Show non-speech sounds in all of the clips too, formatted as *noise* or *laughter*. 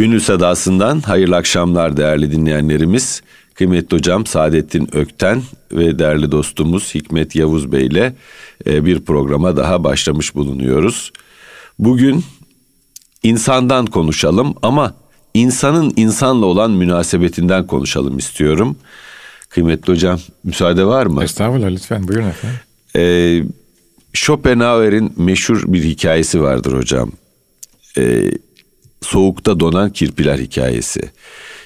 Gönül Sadası'ndan hayırlı akşamlar değerli dinleyenlerimiz. Kıymetli hocam Saadettin Ökten ve değerli dostumuz Hikmet Yavuz Bey ile e, bir programa daha başlamış bulunuyoruz. Bugün insandan konuşalım ama insanın insanla olan münasebetinden konuşalım istiyorum. Kıymetli hocam müsaade var mı? Estağfurullah lütfen buyurun efendim. Ee, Schopenhauer'in meşhur bir hikayesi vardır hocam. Ee, soğukta donan kirpiler hikayesi.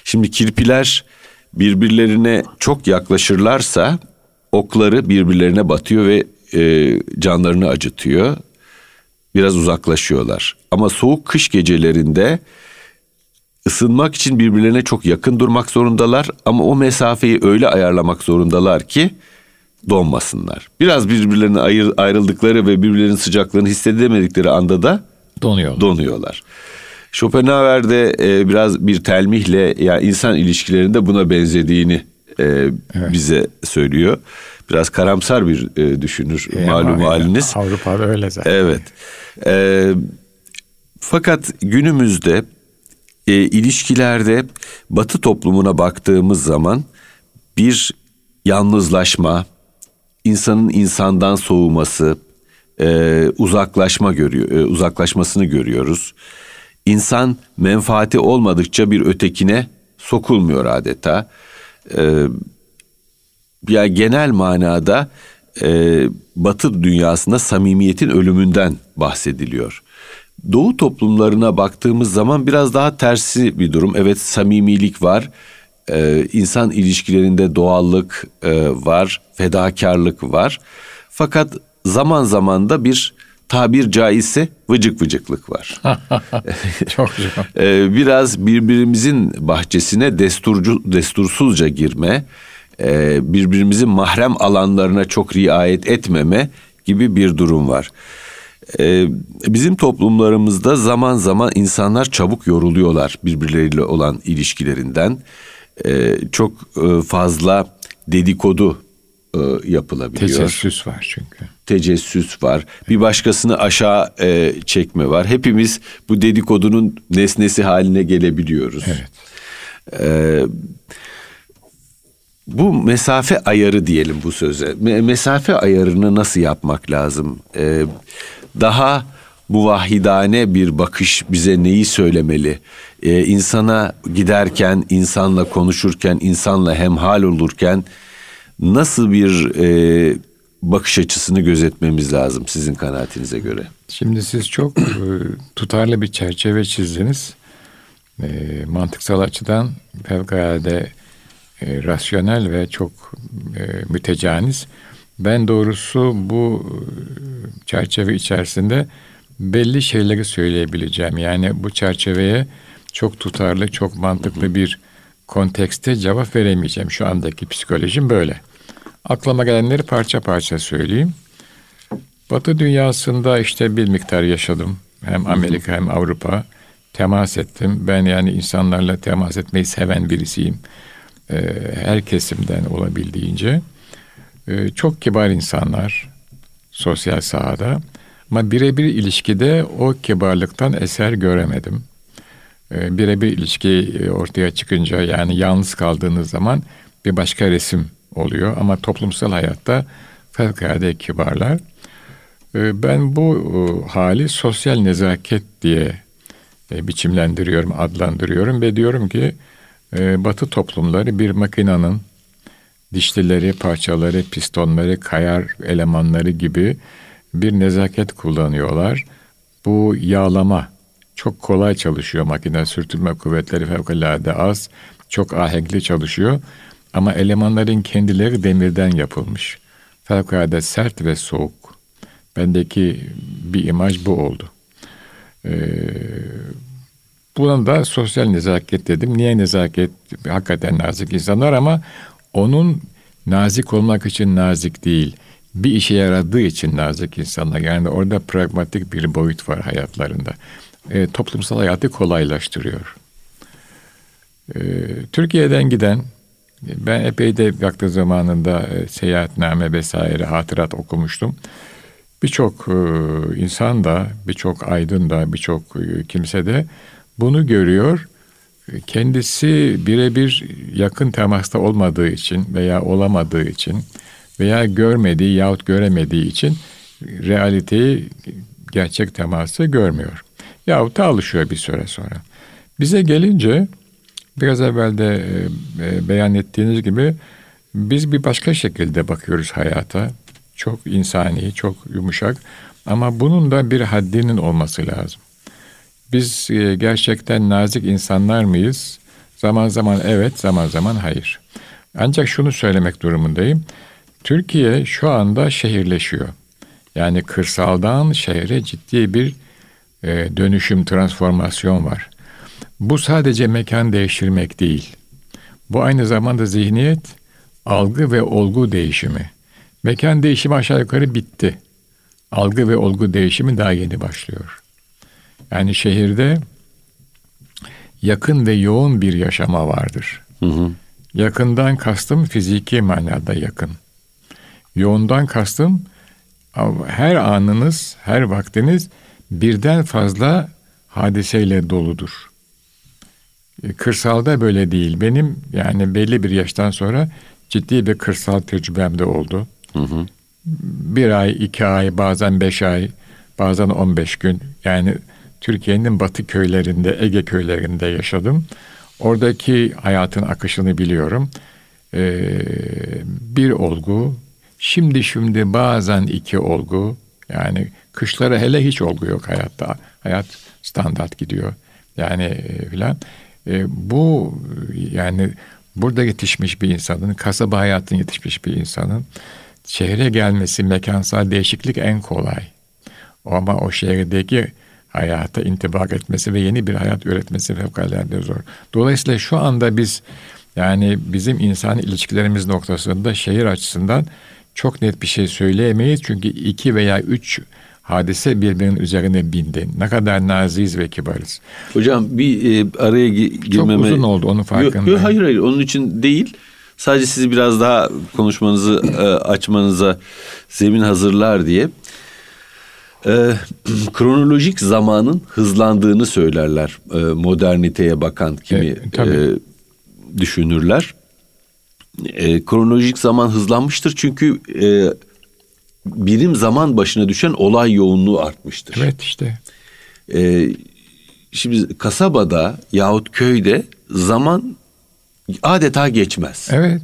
Şimdi kirpiler birbirlerine çok yaklaşırlarsa okları birbirlerine batıyor ve e, canlarını acıtıyor. Biraz uzaklaşıyorlar. Ama soğuk kış gecelerinde ısınmak için birbirlerine çok yakın durmak zorundalar ama o mesafeyi öyle ayarlamak zorundalar ki donmasınlar. Biraz birbirlerine ayrıldıkları ve birbirlerinin sıcaklığını hissedemedikleri anda da Donuyorlar. donuyorlar. Schopenhauer de e, biraz bir telmihle yani insan ilişkilerinde buna benzediğini e, Evet. bize söylüyor. Biraz karamsar bir e, düşünür E, malum ama haliniz. Avrupa'da öyle zaten. Evet. Ee, fakat günümüzde e, ilişkilerde Batı toplumuna baktığımız zaman bir yalnızlaşma, insanın insandan soğuması, e, uzaklaşma görüyor, e, uzaklaşmasını görüyoruz. İnsan menfaati olmadıkça bir ötekine sokulmuyor adeta. Ee, yani genel manada e, Batı dünyasında samimiyetin ölümünden bahsediliyor. Doğu toplumlarına baktığımız zaman biraz daha tersi bir durum. Evet samimilik var, e, insan ilişkilerinde doğallık e, var, fedakarlık var. Fakat zaman zaman da bir tabir caizse vıcık vıcıklık var. *laughs* Çok güzel. *laughs* Ee, biraz birbirimizin bahçesine desturcu destursuzca girme, e, birbirimizin mahrem alanlarına çok riayet etmeme gibi bir durum var. Ee, bizim toplumlarımızda zaman zaman insanlar çabuk yoruluyorlar birbirleriyle olan ilişkilerinden. Ee, çok e, fazla dedikodu e, yapılabiliyor Tecessüs var çünkü. tecessüs var. Bir başkasını aşağı e, çekme var. Hepimiz bu dedikodunun nesnesi haline gelebiliyoruz. Evet. E, bu mesafe ayarı diyelim bu söze. Me- mesafe ayarını nasıl yapmak lazım? E, daha bu vahidane bir bakış bize neyi söylemeli? E, insana giderken, insanla konuşurken, insanla hemhal olurken nasıl bir e, bakış açısını gözetmemiz lazım sizin kanaatinize göre? Şimdi siz çok e, tutarlı bir çerçeve çizdiniz. E, mantıksal açıdan fevkalade e, rasyonel ve çok e, mütecaniz. Ben doğrusu bu e, çerçeve içerisinde belli şeyleri söyleyebileceğim. Yani bu çerçeveye çok tutarlı, çok mantıklı bir kontekste cevap veremeyeceğim. Şu andaki psikolojim böyle. Aklıma gelenleri parça parça söyleyeyim. Batı dünyasında işte bir miktar yaşadım. Hem Amerika hem Avrupa. Temas ettim. Ben yani insanlarla temas etmeyi seven birisiyim. Ee, her kesimden olabildiğince. Ee, çok kibar insanlar sosyal sahada. Ama birebir ilişkide o kibarlıktan eser göremedim. Ee, birebir ilişki e, ortaya çıkınca yani yalnız kaldığınız zaman bir başka resim oluyor. Ama toplumsal hayatta fevkalade kibarlar. Ee, Ben bu e, hali sosyal nezaket diye e, biçimlendiriyorum, adlandırıyorum ve diyorum ki Batı toplumları bir makinenin dişlileri, parçaları, pistonları, kayar elemanları gibi bir nezaket kullanıyorlar. Bu yağlama çok kolay çalışıyor makine, sürtünme kuvvetleri fevkalade az, çok ahenkli çalışıyor. Ama elemanların kendileri demirden yapılmış. Fevkalade sert ve soğuk. Bendeki bir imaj bu oldu. Ee, buna da sosyal nezaket dedim. Niye nezaket? Hakikaten nazik insanlar ama onun nazik olmak için nazik değil. Bir işe yaradığı için nazik insanlar. Yani orada pragmatik bir boyut var hayatlarında. Ee, toplumsal hayatı kolaylaştırıyor. Ee, Türkiye'den giden ben epey de vakti zamanında e, seyahatname vesaire hatırat okumuştum. Birçok e, insan da, birçok aydın da, birçok e, kimse de bunu görüyor. kendisi birebir yakın temasta olmadığı için veya olamadığı için veya görmediği yahut göremediği için realiteyi gerçek teması görmüyor. Yahut da alışıyor bir süre sonra. Bize gelince biraz evvel de e, e, beyan ettiğiniz gibi biz bir başka şekilde bakıyoruz hayata. Çok insani, çok yumuşak ama bunun da bir haddinin olması lazım. Biz e, gerçekten nazik insanlar mıyız? Zaman zaman evet, zaman zaman hayır. Ancak şunu söylemek durumundayım. Türkiye şu anda şehirleşiyor. Yani kırsaldan şehre ciddi bir e, dönüşüm, transformasyon var. Bu sadece mekan değiştirmek değil. Bu aynı zamanda zihniyet, algı ve olgu değişimi. Mekan değişimi aşağı yukarı bitti. Algı ve olgu değişimi daha yeni başlıyor. Yani şehirde yakın ve yoğun bir yaşama vardır. Hı hı. Yakından kastım fiziki manada yakın. Yoğundan kastım her anınız, her vaktiniz birden fazla hadiseyle doludur. E, kırsalda böyle değil. Benim yani belli bir yaştan sonra ciddi bir kırsal tecrübem de oldu. Hı hı. Bir ay, iki ay, bazen beş ay, bazen on beş gün. Yani Türkiye'nin batı köylerinde, Ege köylerinde yaşadım. Oradaki hayatın akışını biliyorum. Ee, bir olgu, şimdi şimdi bazen iki olgu. Yani kışlara hele hiç olgu yok hayatta. Hayat standart gidiyor. Yani e, filan. E, bu yani burada yetişmiş bir insanın, kasaba hayatın yetişmiş bir insanın şehre gelmesi, mekansal değişiklik en kolay. Ama o şehirdeki hayata intibak etmesi ve yeni bir hayat üretmesi fevkalade zor. Dolayısıyla şu anda biz yani bizim insan ilişkilerimiz noktasında şehir açısından çok net bir şey söyleyemeyiz. Çünkü iki veya üç hadise birbirinin üzerine bindi. Ne kadar naziz ve kibarız. Hocam bir e, araya girmeme... Çok uzun oldu onun farkındayım. Yok, hayır hayır onun için değil. Sadece sizi biraz daha konuşmanızı e, açmanıza zemin hazırlar diye. E, *clears throat* kronolojik zamanın hızlandığını söylerler e, moderniteye bakan kimi e, e, düşünürler. E, kronolojik zaman hızlanmıştır çünkü e, birim zaman başına düşen olay yoğunluğu artmıştır. Evet işte. E, şimdi kasabada yahut köyde zaman adeta geçmez. Evet.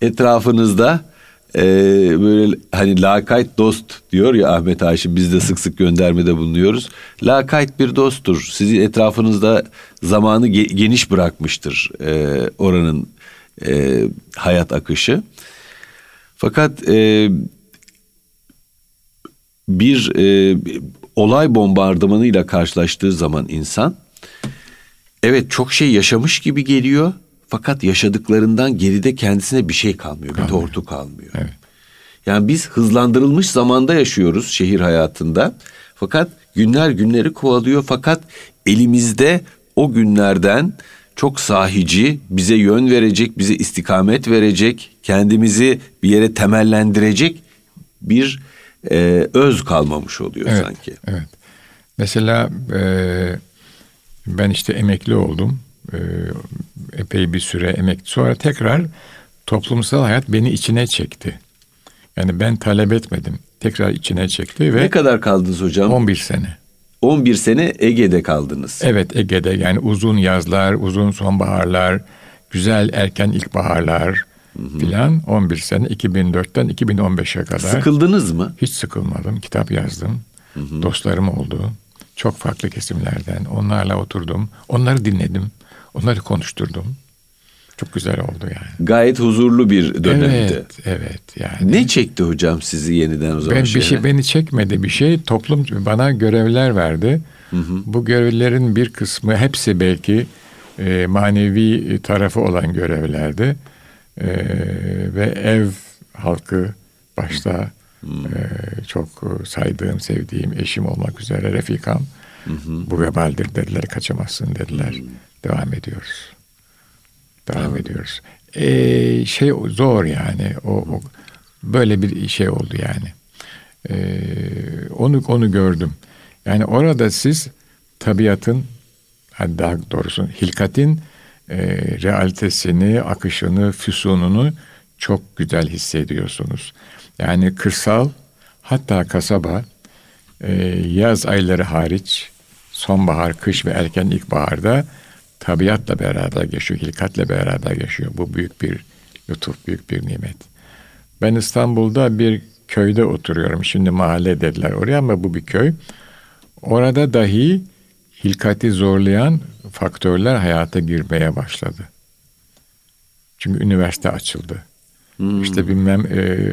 Etrafınızda e, böyle hani lakayt dost diyor ya Ahmet Haşim biz de sık sık göndermede bulunuyoruz. Lakayt bir dosttur. Sizin etrafınızda zamanı ge- geniş bırakmıştır e, oranın e, hayat akışı. Fakat e, bir e, olay bombardımanıyla karşılaştığı zaman insan evet çok şey yaşamış gibi geliyor fakat yaşadıklarından geride kendisine bir şey kalmıyor, kalmıyor. bir tortu kalmıyor. Evet. Yani biz hızlandırılmış zamanda yaşıyoruz şehir hayatında. Fakat günler günleri kovalıyor fakat elimizde o günlerden çok sahici, bize yön verecek, bize istikamet verecek, kendimizi bir yere temellendirecek bir e, öz kalmamış oluyor evet, sanki. Evet. Mesela e, ben işte emekli oldum. E, epey bir süre emekli. Sonra tekrar toplumsal hayat beni içine çekti. Yani ben talep etmedim. Tekrar içine çekti ve... Ne kadar kaldınız hocam? 11 sene. 11 sene Ege'de kaldınız. Evet Ege'de yani uzun yazlar, uzun sonbaharlar, güzel erken ilkbaharlar filan 11 sene 2004'ten 2015'e kadar. Sıkıldınız mı? Hiç sıkılmadım. Kitap yazdım. Hı hı. Dostlarım oldu. Çok farklı kesimlerden. Onlarla oturdum. Onları dinledim. Onları konuşturdum. Çok güzel oldu yani. Gayet huzurlu bir dönemdi. Evet, evet yani. Ne çekti hocam sizi yeniden o zaman? Ben bir şey beni çekmedi bir şey. Toplum bana görevler verdi. Hı hı. Bu görevlerin bir kısmı hepsi belki e, manevi tarafı olan görevlerdi. E, ve ev halkı başta hmm. e, çok saydığım, sevdiğim eşim olmak üzere refikam hı bu vebaldir dediler, kaçamazsın dediler. Hmm. Devam ediyoruz. Devam ediyoruz. E, şey zor yani. O, o böyle bir şey oldu yani. E, onu onu gördüm. Yani orada siz tabiatın daha doğrusu hilkatin e, realitesini, akışını, füsununu çok güzel hissediyorsunuz. Yani kırsal hatta kasaba e, yaz ayları hariç sonbahar, kış ve erken ilkbaharda tabiatla beraber yaşıyor, hilkatla beraber yaşıyor. Bu büyük bir lütuf, büyük bir nimet. Ben İstanbul'da bir köyde oturuyorum. Şimdi mahalle dediler oraya ama bu bir köy. Orada dahi hilkati zorlayan faktörler hayata girmeye başladı. Çünkü üniversite açıldı. Hmm. İşte bilmem e,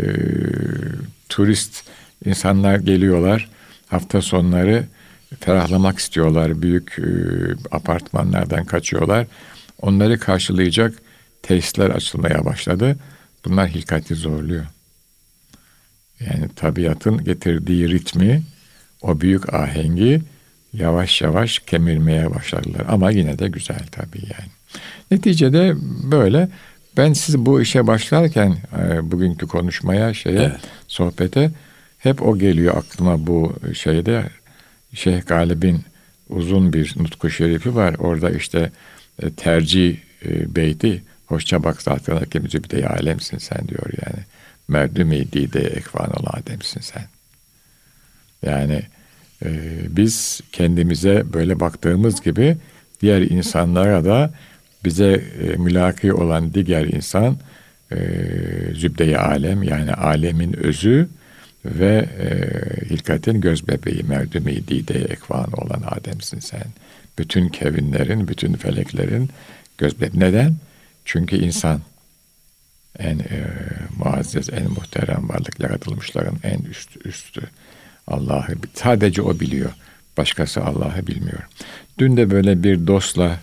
turist insanlar geliyorlar. Hafta sonları ferahlamak istiyorlar. Büyük e, apartmanlardan kaçıyorlar. Onları karşılayacak tesisler açılmaya başladı. Bunlar hilkati zorluyor. Yani tabiatın getirdiği ritmi, o büyük ahengi yavaş yavaş kemirmeye başladılar. Ama yine de güzel tabii yani. Neticede böyle ben siz bu işe başlarken e, bugünkü konuşmaya şeye evet. sohbete hep o geliyor aklıma bu şeyde Şeyh Galip'in uzun bir nutku şerifi var. Orada işte e, tercih e, beyti hoşça bak zaten hakemizi bir de alemsin sen diyor yani. Merdümi dide ekvan ol ademsin sen. Yani e, biz kendimize böyle baktığımız gibi diğer insanlara da bize e, mülaki olan diğer insan e, zübde-i alem yani alemin özü ve e, hilkatin göz bebeği merdümi dide ekvan olan Adem'sin sen. Bütün kevinlerin, bütün feleklerin göz bebeği. Neden? Çünkü insan en e, muazzez, en muhterem varlık yaratılmışların en üstü. üstü. Allah'ı sadece o biliyor. Başkası Allah'ı bilmiyor. Dün de böyle bir dostla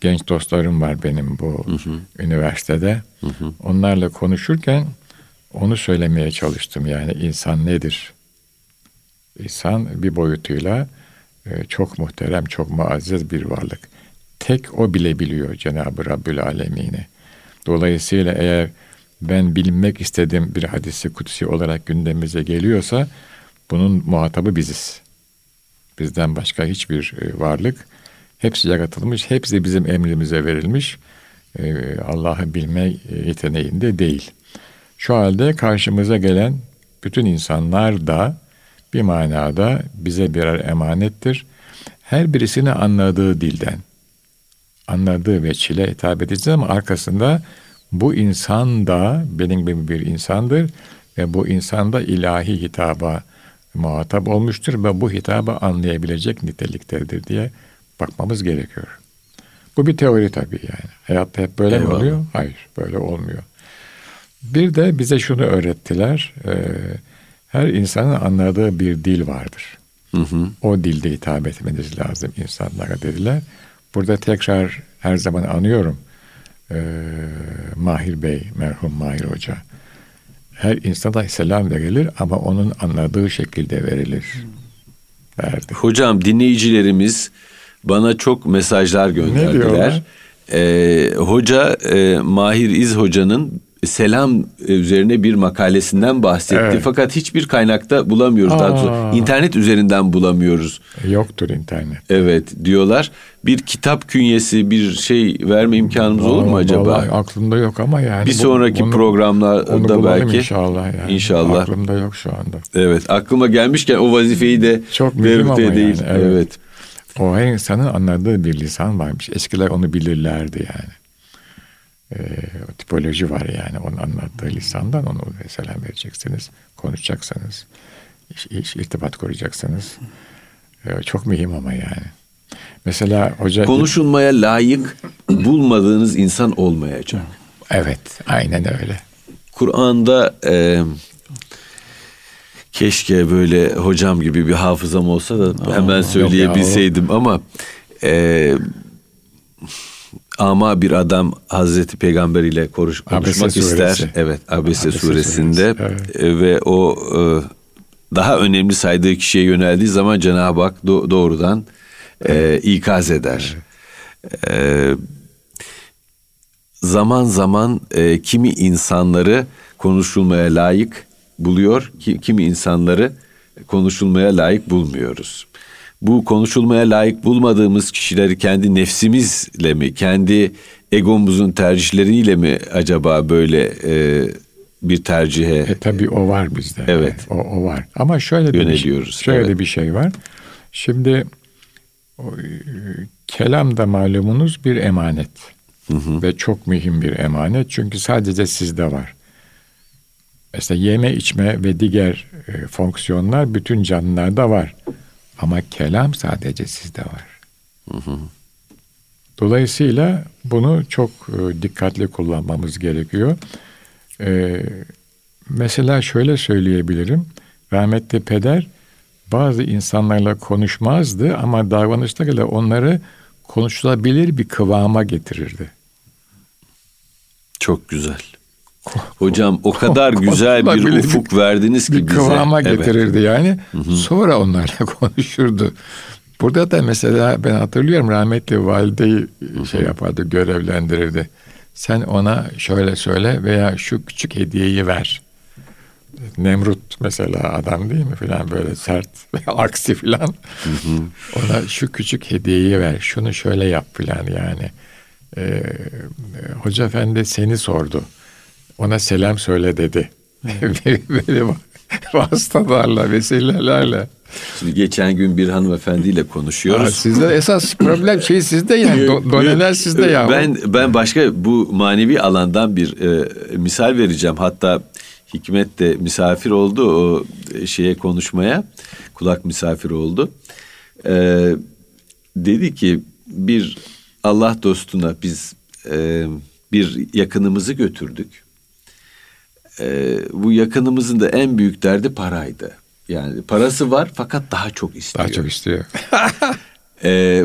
genç dostlarım var benim bu hı hı. üniversitede. Hı hı. Onlarla konuşurken onu söylemeye çalıştım. Yani insan nedir? İnsan bir boyutuyla e, çok muhterem, çok muazzez bir varlık. Tek o bile biliyor Cenab-ı Rabbül Alemin'i. Dolayısıyla eğer ben bilmek istediğim bir hadisi kutsi olarak gündemimize geliyorsa bunun muhatabı biziz. Bizden başka hiçbir e, varlık hepsi yaratılmış, hepsi bizim emrimize verilmiş. E, Allah'ı bilme yeteneğinde değil. Şu halde karşımıza gelen bütün insanlar da bir manada bize birer emanettir. Her birisini anladığı dilden, anladığı veçile hitap edeceğiz ama arkasında bu insan da benim gibi bir insandır ve bu insan da ilahi hitaba muhatap olmuştur ve bu hitabı anlayabilecek niteliktedir diye bakmamız gerekiyor. Bu bir teori tabii yani. Hayatta hep böyle Eyvallah. mi oluyor? Hayır, böyle olmuyor. Bir de bize şunu öğrettiler. E, her insanın anladığı bir dil vardır. Hı hı. O dilde hitap etmeniz lazım insanlara dediler. Burada tekrar her zaman anıyorum. E, Mahir Bey, merhum Mahir Hoca. Her insana selam verilir ama onun anladığı şekilde verilir. Verdi. Hocam dinleyicilerimiz bana çok mesajlar gönderdiler. Ee, hoca e, Mahir İz Hoca'nın selam üzerine bir makalesinden bahsetti. Evet. Fakat hiçbir kaynakta bulamıyoruz. Aa. Daha doğrusu internet üzerinden bulamıyoruz. Yoktur internet. Evet diyorlar. Bir kitap künyesi bir şey verme imkanımız vallahi, olur mu acaba? Vallahi aklımda yok ama yani. Bir sonraki bunu, programlarda onu belki. inşallah yani. İnşallah. Aklımda yok şu anda. Evet aklıma gelmişken o vazifeyi de çok mühim ama değil. Yani, evet. evet. O her insanın anladığı bir lisan varmış. Eskiler onu bilirlerdi yani e, tipoloji var yani onun anlattığı lisandan onu selam vereceksiniz, konuşacaksınız, iş, iş, irtibat kuracaksınız. E, çok mühim ama yani. Mesela hoca... Konuşulmaya layık bulmadığınız insan olmayacak. Evet, aynen öyle. Kur'an'da e, keşke böyle hocam gibi bir hafızam olsa da hemen söyleyebilseydim ama e, ama bir adam Hazreti Peygamber ile konuş, konuşmak Abese ister. Suresi. Evet, Abese, Abese suresinde suresi. Evet. E, ve o e, daha önemli saydığı kişiye yöneldiği zaman Cenab-ı Hak doğrudan evet. e, ikaz eder. Evet. E, zaman zaman e, kimi insanları konuşulmaya layık buluyor, ki, kimi insanları konuşulmaya layık bulmuyoruz. Bu konuşulmaya layık bulmadığımız kişileri kendi nefsimizle mi, kendi egomuzun tercihleriyle mi acaba böyle e, bir tercihe E tabii o var bizde. Evet. O, o var. Ama şöyle de bir, Yöneliyoruz, şöyle evet. bir şey var. Şimdi o, e, kelam da malumunuz bir emanet. Ve çok mühim bir emanet. Çünkü sadece sizde var. Mesela yeme içme ve diğer e, fonksiyonlar bütün canlılarda var. Ama kelam sadece sizde var. Dolayısıyla bunu çok e, dikkatli kullanmamız gerekiyor. E, mesela şöyle söyleyebilirim. Rahmetli peder bazı insanlarla konuşmazdı ama davranışlarıyla onları konuşulabilir bir kıvama getirirdi. çok güzel. Hocam o kadar *laughs* güzel bir ufuk verdiniz ki bir bize. kıvama Evet. getirirdi yani. Sonra onlarla *laughs* konuşurdu. Burada da mesela ben hatırlıyorum rahmetli valideyi şey yapardı, görevlendirirdi. Sen ona şöyle söyle veya şu küçük hediyeyi ver. Nemrut mesela adam değil mi filan böyle sert *laughs* aksi filan. Ona şu küçük hediyeyi ver, şunu şöyle yap filan yani. Ee, Hoca Efendi seni sordu. Ona selam söyle dedi. *laughs* Böyle vasıtalarla, vesilelerle. Şimdi geçen gün bir hanımefendiyle Aa, konuşuyoruz. sizde esas problem şey sizde yani. Do- doneler sizde ya. Ben ben başka bu manevi alandan bir e, misal vereceğim. Hatta Hikmet de misafir oldu o şeye konuşmaya. Kulak misafir oldu. E, dedi ki bir Allah dostuna biz e, bir yakınımızı götürdük. E, bu yakınımızın da en büyük derdi paraydı. Yani parası var fakat daha çok istiyor. Daha çok istiyor. *laughs* Ee,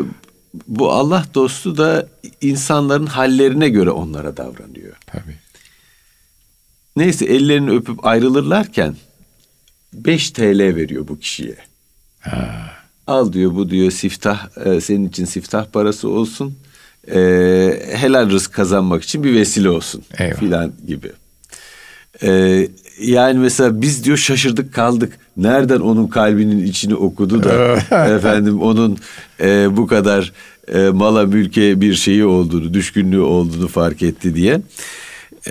bu Allah dostu da insanların hallerine göre onlara davranıyor. Tabii. Neyse ellerini öpüp ayrılırlarken 5 TL veriyor bu kişiye. Al diyor bu diyor siftah e, senin için siftah parası olsun. E, helal rızk kazanmak için bir vesile olsun Eyvallah. filan gibi. E, yani mesela biz diyor şaşırdık kaldık. Nereden onun kalbinin içini okudu da *laughs* efendim onun e, bu kadar e, mala mülke bir şeyi olduğunu, düşkünlüğü olduğunu fark etti diye.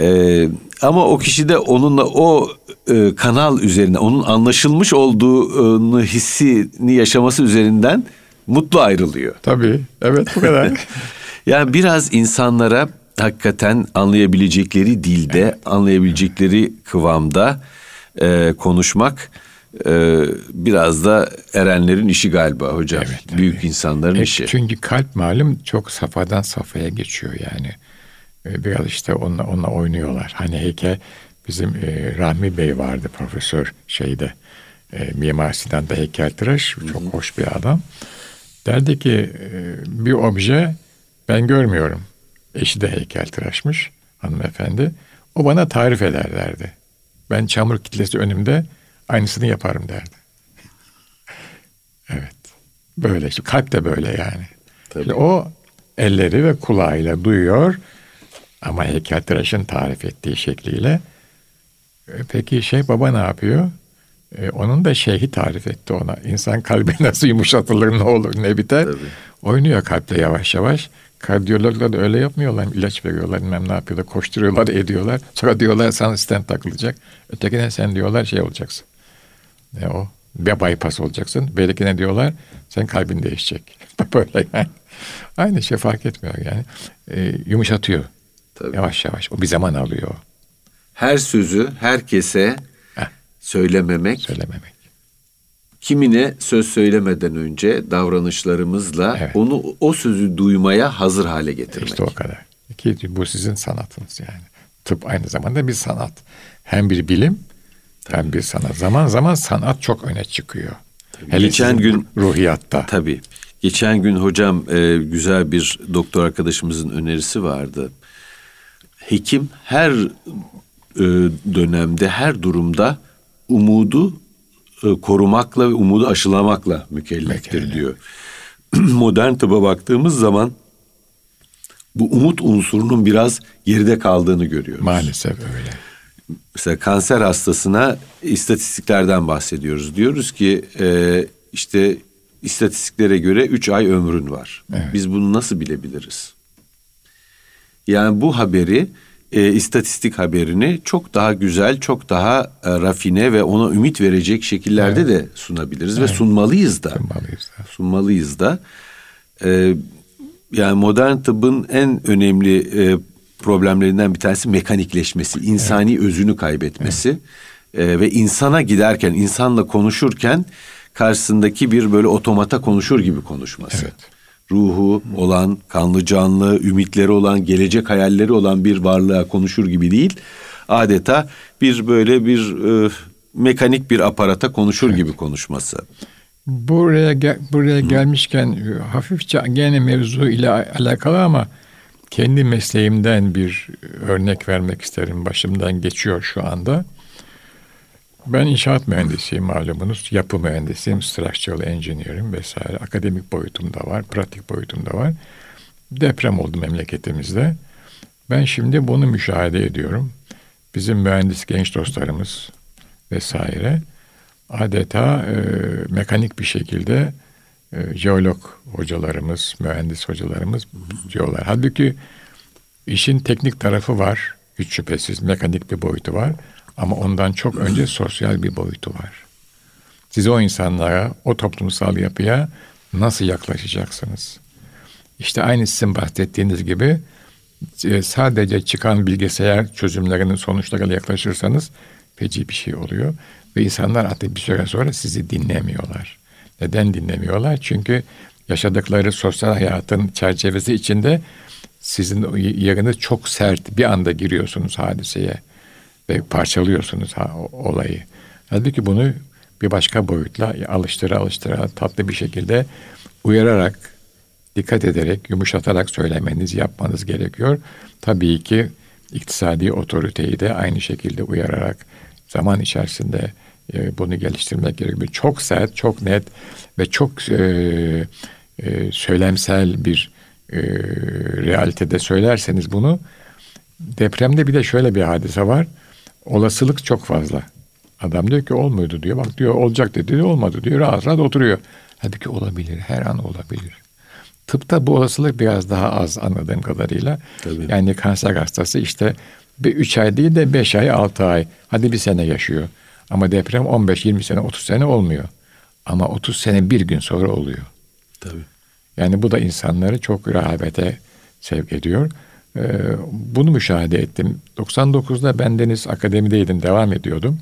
E, ama o kişi de onunla o e, kanal üzerine, onun anlaşılmış olduğunu hissini yaşaması üzerinden mutlu ayrılıyor. Tabii. Evet bu kadar. *laughs* Yani biraz insanlara hakikaten anlayabilecekleri dilde, anlayabilecekleri kıvamda e, konuşmak e, biraz da erenlerin işi galiba hocam. Evet, tabii. Büyük insanların E, işi. Çünkü kalp malum çok safhadan safhaya geçiyor yani. E, Biraz işte onunla, onunla oynuyorlar. Hani heykel bizim e, Rahmi Bey vardı profesör şeyde. E, Mimar Sinan'da heykeltıraş. Çok hoş bir adam. Derdi ki e, bir obje ben görmüyorum. Eşi de heykeltıraşmış hanımefendi. O bana tarif eder derdi. Ben çamur kitlesi önümde aynısını yaparım derdi. Evet. Böyle işte kalp de böyle yani. Tabii. İşte o elleri ve kulağıyla duyuyor ama heykeltıraşın tarif ettiği şekliyle. E, Peki şey baba ne yapıyor? E, onun da şeyhi tarif etti ona. İnsan kalbi *laughs* nasıl yumuşatılır, ne olur, ne biter. Tabii. Oynuyor kalple yavaş yavaş. Kardiyologlar da öyle yapmıyorlar. İlaç veriyorlar, bilmem ne yapıyorlar. Koşturuyorlar, ediyorlar. Sonra diyorlar sana stent takılacak. Ötekine sen diyorlar şey olacaksın. Ne o? Bir bypass olacaksın. Belki diyorlar? Sen kalbin değişecek. *laughs* Böyle yani. Aynı şey fark etmiyor yani. E, yumuşatıyor. Tabii. Yavaş yavaş. O bir zaman alıyor. Her sözü herkese Heh. söylememek, Söylememek. Kimine söz söylemeden önce davranışlarımızla Evet. onu o sözü duymaya hazır hale getirmek. İşte o kadar. Ki bu sizin sanatınız yani. Tıp aynı zamanda bir sanat. Hem bir bilim hem bir sanat. Zaman zaman sanat çok öne çıkıyor. Hele Geçen gün- ruhiyatta. Tabii. Geçen gün hocam e, güzel bir doktor arkadaşımızın önerisi vardı. Hekim her e, dönemde, her durumda umudu korumakla ve umudu aşılamakla mükelleftir Mükellef. diyor. *clears throat* Modern tıba baktığımız zaman bu umut unsurunun biraz geride kaldığını görüyoruz. Maalesef öyle. Mesela kanser hastasına istatistiklerden bahsediyoruz. Diyoruz ki e, işte istatistiklere göre 3 ay ömrün var. Evet. Biz bunu nasıl bilebiliriz? Yani bu haberi e, istatistik haberini çok daha güzel, çok daha e, rafine ve ona ümit verecek şekillerde Evet. de sunabiliriz ve sunmalıyız da. Sunmalıyız da. Sunmalıyız da. E, yani modern tıbbın en önemli e, problemlerinden bir tanesi mekanikleşmesi, insani özünü kaybetmesi E, ve insana giderken, insanla konuşurken karşısındaki bir böyle otomata konuşur gibi konuşması. Evet. Ruhu olan, kanlı canlı, ümitleri olan, gelecek hayalleri olan bir varlığa konuşur gibi değil. Adeta bir böyle bir e, mekanik bir aparata konuşur gibi konuşması. Buraya gel- buraya gelmişken e, hafifçe gene mevzu ile alakalı ama kendi mesleğimden bir örnek vermek isterim. Başımdan geçiyor şu anda. Ben inşaat mühendisiyim malumunuz. Yapı mühendisiyim, structural engineer'im vesaire. Akademik boyutum da var, pratik boyutum da var. Deprem oldu memleketimizde. Ben şimdi bunu müşahede ediyorum. Bizim mühendis genç dostlarımız vesaire adeta e, mekanik bir şekilde e, jeolog hocalarımız, mühendis hocalarımız diyorlar. Halbuki işin teknik tarafı var. Hiç şüphesiz mekanik bir boyutu var. Ama ondan çok önce sosyal bir boyutu var. Siz o insanlara, o toplumsal yapıya nasıl yaklaşacaksınız? İşte aynı sizin bahsettiğiniz gibi e, sadece çıkan bilgisayar çözümlerinin sonuçlarıyla yaklaşırsanız feci bir şey oluyor. Ve insanlar artık bir süre sonra sizi dinlemiyorlar. Neden dinlemiyorlar? Çünkü yaşadıkları sosyal hayatın çerçevesi içinde sizin yeriniz çok sert. Bir anda giriyorsunuz hadiseye ve parçalıyorsunuz ha, olayı. Halbuki bunu bir başka boyutla alıştıra alıştıra tatlı bir şekilde uyararak, dikkat ederek, yumuşatarak söylemeniz, yapmanız gerekiyor. Tabii ki iktisadi otoriteyi de aynı şekilde uyararak zaman içerisinde e, bunu geliştirmek gerekiyor. Çok sert, çok net ve çok e, e, söylemsel bir e, realitede söylerseniz bunu depremde bir de şöyle bir hadise var. Olasılık çok fazla. Adam diyor ki olmuyordu diyor. Bak diyor olacak dedi diyor, olmadı diyor. Rahat rahat oturuyor. Halbuki olabilir. Her an olabilir. Tıpta bu olasılık biraz daha az anladığım kadarıyla. Tabii. Yani kanser hastası işte bir 3 ay değil de 5 ay 6 ay. Hadi bir sene yaşıyor. Ama deprem 15-20 sene 30 sene olmuyor. Ama 30 sene bir gün sonra oluyor. Tabii. Yani bu da insanları çok rehavete sevk ediyor. Ee, bunu müşahede ettim. 99'da ben Deniz Akademi'deydim, devam ediyordum.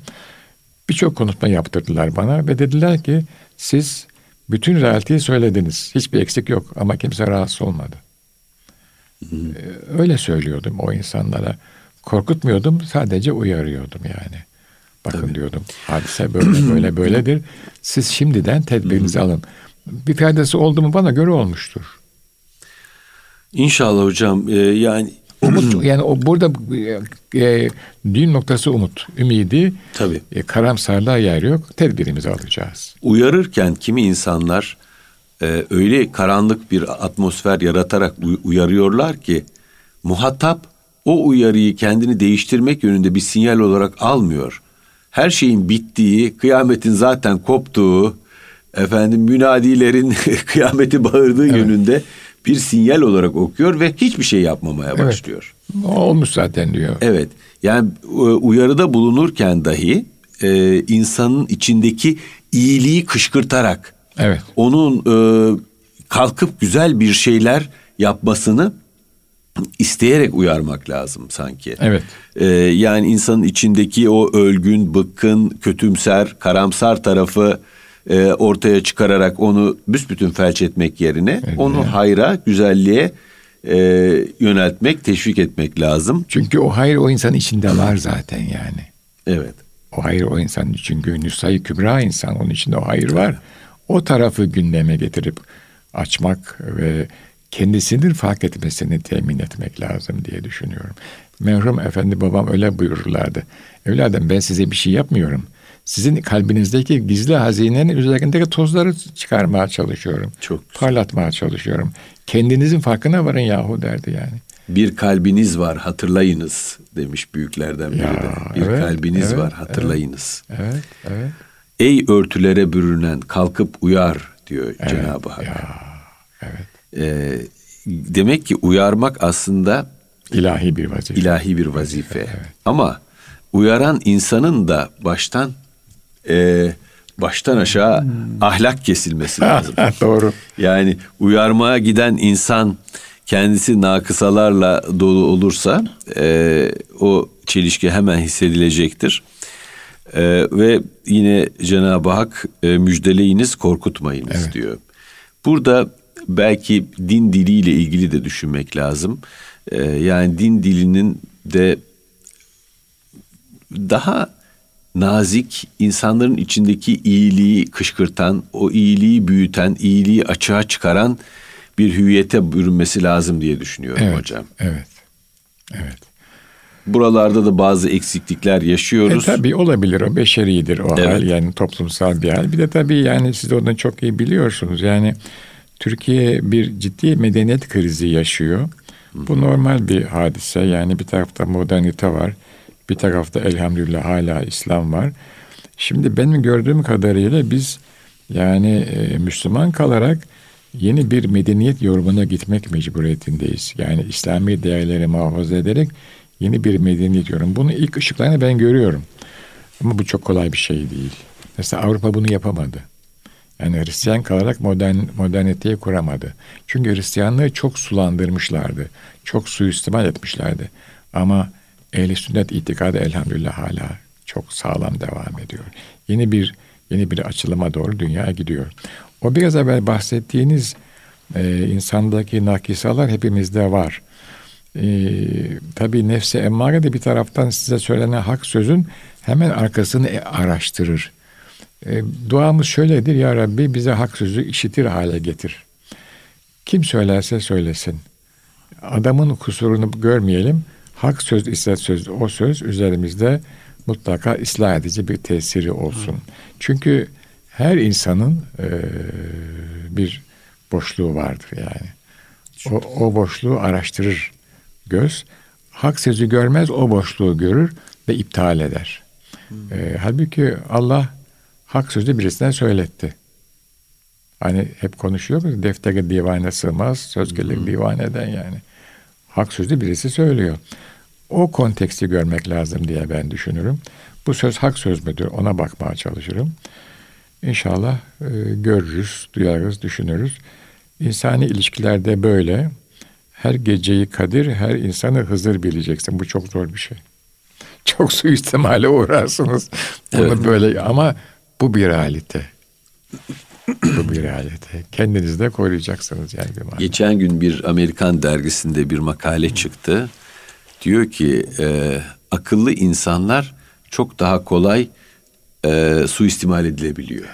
Birçok konuşma yaptırdılar bana ve dediler ki siz bütün realiteyi söylediniz. Hiçbir eksik yok ama kimse rahatsız olmadı. Ee, öyle söylüyordum o insanlara. Korkutmuyordum, sadece uyarıyordum yani. Bakın diyordum, hadise böyle *clears throat* böyle böyledir. Siz şimdiden tedbirinizi alın. Bir faydası oldu mu bana göre olmuştur. İnşallah hocam e, yani *clears throat* Umut yani o burada e, e, düğün noktası umut, ümidi. Tabii. E, karamsarlığa yer yok. Tedbirimizi alacağız. uyarırken kimi insanlar e, öyle karanlık bir atmosfer yaratarak uy- uyarıyorlar ki muhatap o uyarıyı kendini değiştirmek yönünde bir sinyal olarak almıyor. Her şeyin bittiği, kıyametin zaten koptuğu, efendim münadilerin *laughs* kıyameti bağırdığı yönünde bir sinyal olarak okuyor ve hiçbir şey yapmamaya Evet. başlıyor. Olmuş zaten diyor. Evet. Yani e, uyarıda bulunurken dahi e, insanın içindeki iyiliği kışkırtarak Evet. onun e, kalkıp güzel bir şeyler yapmasını isteyerek uyarmak lazım sanki. Evet. E, yani insanın içindeki o ölgün, bıkkın, kötümser, karamsar tarafı e, ortaya çıkararak onu büsbütün felç etmek yerine onu hayra, güzelliğe e, yöneltmek, teşvik etmek lazım. Çünkü o hayır o insanın içinde var zaten yani. Evet. O hayır o insanın çünkü nüsayı kübra insan onun içinde o hayır var. O tarafı gündeme getirip açmak ve kendisinin fark etmesini temin etmek lazım diye düşünüyorum. Merhum efendi babam öyle buyururlardı. Evladım ben size bir şey yapmıyorum. Sizin kalbinizdeki gizli hazinenin üzerindeki tozları çıkarmaya çalışıyorum. Çok. Parlatmaya çalışıyorum. Kendinizin farkına varın yahu derdi yani. Bir kalbiniz var hatırlayınız demiş büyüklerden biri Ya, de. Bir evet, kalbiniz evet, var hatırlayınız. Evet, evet. Ey örtülere bürünen kalkıp uyar diyor Evet, Cenab-ı Hak. Ya, evet. Ee, demek ki uyarmak aslında İlahi bir vazife. ilahi bir vazife. Ama uyaran insanın da baştan e, baştan aşağı ahlak kesilmesi lazım. Doğru. Yani uyarmaya giden insan kendisi nakısalarla dolu olursa e, o çelişki hemen hissedilecektir. E, ve yine Cenab-ı Hak e, müjdeleyiniz korkutmayınız Evet. diyor. Burada belki din diliyle ilgili de düşünmek lazım. E, yani din dilinin de daha nazik, insanların içindeki iyiliği kışkırtan, o iyiliği büyüten, iyiliği açığa çıkaran bir hüviyete bürünmesi lazım diye düşünüyorum Evet. hocam. Evet. Evet. Buralarda da bazı eksiklikler E yaşıyoruz. tabii olabilir o beşeridir o Evet. hal yani toplumsal bir hal. Bir de tabii yani siz onu çok iyi biliyorsunuz. Yani Türkiye bir ciddi medeniyet krizi yaşıyor. Bu normal bir hadise. Yani bir tarafta modernite var. Bir tarafta elhamdülillah hala İslam var. Şimdi benim gördüğüm kadarıyla biz yani e, Müslüman kalarak yeni bir medeniyet yorumuna gitmek mecburiyetindeyiz. Yani İslami değerleri muhafaza ederek yeni bir medeniyet yorum. Bunun ilk ışıklarını ben görüyorum. Ama bu çok kolay bir şey değil. Mesela Avrupa bunu yapamadı. Yani Hristiyan kalarak modern moderniteyi kuramadı. Çünkü Hristiyanlığı çok sulandırmışlardı. Çok suistimal etmişlerdi. Ama ehli sünnet itikadı elhamdülillah hala çok sağlam devam ediyor. Yeni bir yeni bir açılıma doğru dünya gidiyor. O biraz evvel bahsettiğiniz e, insandaki nakisalar hepimizde var. E, tabii nefsi emmare de bir taraftan size söylenen hak sözün hemen arkasını e- araştırır. E, duamız şöyledir ya Rabbi bize hak sözü işitir hale getir. Kim söylerse söylesin. Adamın kusurunu görmeyelim. Hak söz ise söz o söz üzerimizde mutlaka ıslah edici bir tesiri olsun. Çünkü her insanın e, bir boşluğu vardır yani. O, o boşluğu araştırır göz. Hak sözü görmez o boşluğu görür ve iptal eder. E, halbuki Allah hak sözü birisine söyletti. Hani hep konuşuyoruz deftere divane sığmaz söz gelir divaneden yani. Hak sözü birisi söylüyor. O konteksti görmek lazım diye ben düşünürüm. Bu söz hak söz müdür ona bakmaya çalışırım. İnşallah e, görürüz, duyarız, düşünürüz. İnsani ilişkilerde böyle. Her geceyi Kadir, her insanı Hızır bileceksin. Bu çok zor bir şey. *laughs* Çok suistimale uğrarsınız. Bunu Evet. böyle ama bu bir realite. Bu bir realite. Kendinizi de koruyacaksınız yani bir. Geçen gün bir Amerikan dergisinde bir makale çıktı. Diyor ki e, akıllı insanlar çok daha kolay e, suistimal edilebiliyor.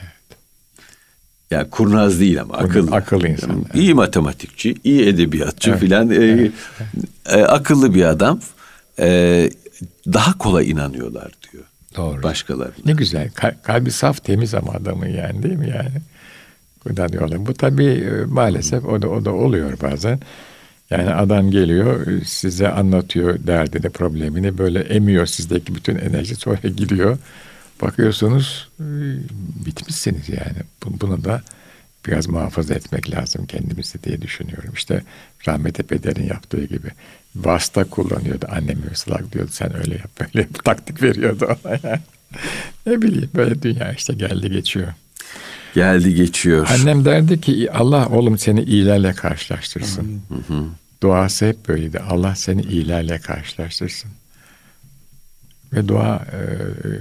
Yani kurnaz değil ama akıllı. akıllı insan, Yani İyi matematikçi, iyi edebiyatçı Evet, filan. e, e, akıllı bir adam. E, daha kolay inanıyorlar diyor. Doğru. Başkalarına. Ne güzel. Kal- kalbi saf temiz ama adamın yani değil mi yani? Buradan diyorlar. Bu tabii e, maalesef o da, o da oluyor bazen. Yani adam geliyor e, size anlatıyor derdini, problemini böyle emiyor sizdeki bütün enerji sonra gidiyor. Bakıyorsunuz e, bitmişsiniz yani. Bu- Bunu da biraz muhafaza etmek lazım kendimizi diye düşünüyorum. İşte rahmetli pederin yaptığı gibi vasıta kullanıyordu. Annem mesela diyordu sen öyle yap böyle yap *laughs* taktik veriyordu ona yani. Ne bileyim böyle dünya işte geldi geçiyor. Geldi geçiyor. Annem derdi ki Allah oğlum seni iyilerle karşılaştırsın. Duası hep böyleydi. Allah seni iyilerle karşılaştırsın. Ve dua e, e,